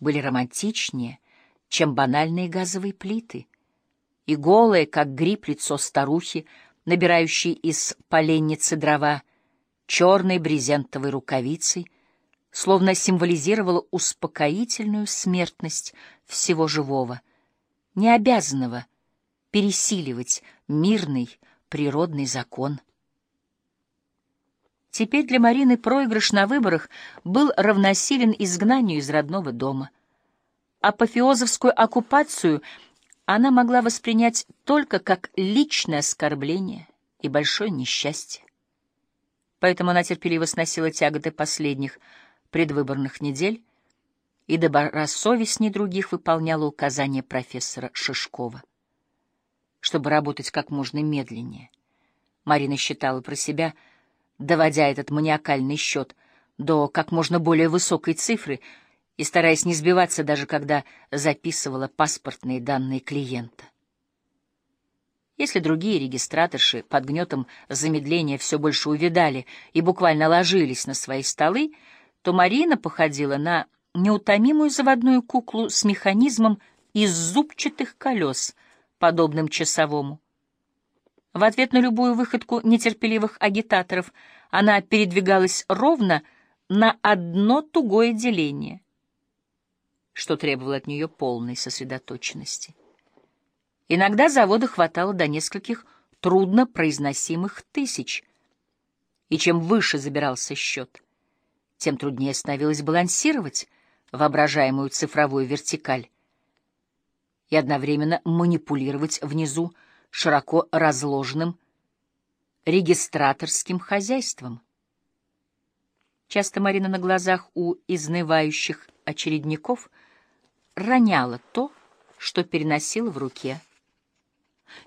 были романтичнее, чем банальные газовые плиты, и голое, как гриб, лицо старухи, набирающей из поленницы дрова, черной брезентовой рукавицей, словно символизировало успокоительную смертность всего живого, не обязанного пересиливать мирный природный закон. Теперь для Марины проигрыш на выборах был равносилен изгнанию из родного дома. Апофеозовскую оккупацию она могла воспринять только как личное оскорбление и большое несчастье. Поэтому она терпеливо сносила тяготы последних предвыборных недель и добросовестней других выполняла указания профессора Шишкова. Чтобы работать как можно медленнее, Марина считала про себя — доводя этот маниакальный счет до как можно более высокой цифры и стараясь не сбиваться даже когда записывала паспортные данные клиента. Если другие регистраторши под гнетом замедления все больше увидали и буквально ложились на свои столы, то Марина походила на неутомимую заводную куклу с механизмом из зубчатых колес, подобным часовому. В ответ на любую выходку нетерпеливых агитаторов она передвигалась ровно на одно тугое деление, что требовало от нее полной сосредоточенности. Иногда завода хватало до нескольких трудно произносимых тысяч, и чем выше забирался счет, тем труднее становилось балансировать воображаемую цифровую вертикаль и одновременно манипулировать внизу широко разложенным регистраторским хозяйством. Часто Марина на глазах у изнывающих очередников роняла то, что переносила в руке.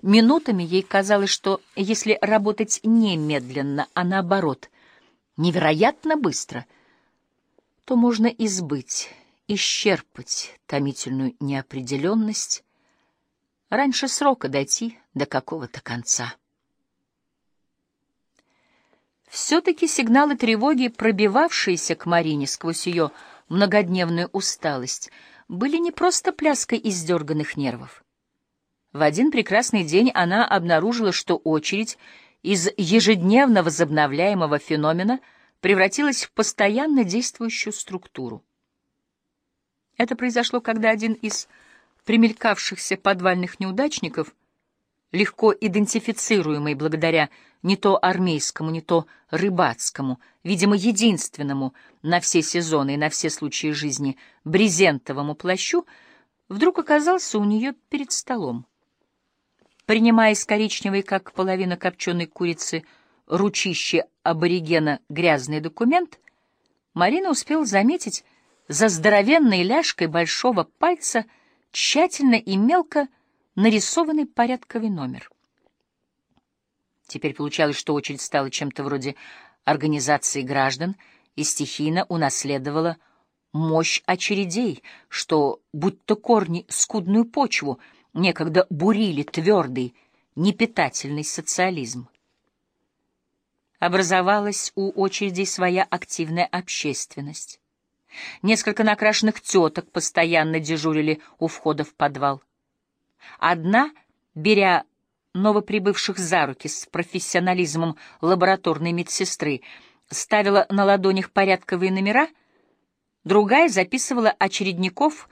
Минутами ей казалось, что если работать немедленно, а наоборот, невероятно быстро, то можно избыть, исчерпать томительную неопределенность, раньше срока дойти до какого-то конца. Все-таки сигналы тревоги, пробивавшиеся к Марине сквозь ее многодневную усталость, были не просто пляской издерганных нервов. В один прекрасный день она обнаружила, что очередь из ежедневно возобновляемого феномена превратилась в постоянно действующую структуру. Это произошло, когда один из примелькавшихся подвальных неудачников, легко идентифицируемый благодаря не то армейскому, не то рыбацкому, видимо, единственному на все сезоны и на все случаи жизни брезентовому плащу, вдруг оказался у нее перед столом. Принимая из коричневой, как половина копченой курицы, ручище аборигена грязный документ, Марина успела заметить за здоровенной ляжкой большого пальца — тщательно и мелко нарисованный порядковый номер. Теперь получалось, что очередь стала чем-то вроде организации граждан и стихийно унаследовала мощь очередей, что, будто корни скудную почву, некогда бурили твердый, непитательный социализм. Образовалась у очередей своя активная общественность. Несколько накрашенных теток постоянно дежурили у входа в подвал. Одна, беря новоприбывших за руки с профессионализмом лабораторной медсестры, ставила на ладонях порядковые номера, другая записывала очередников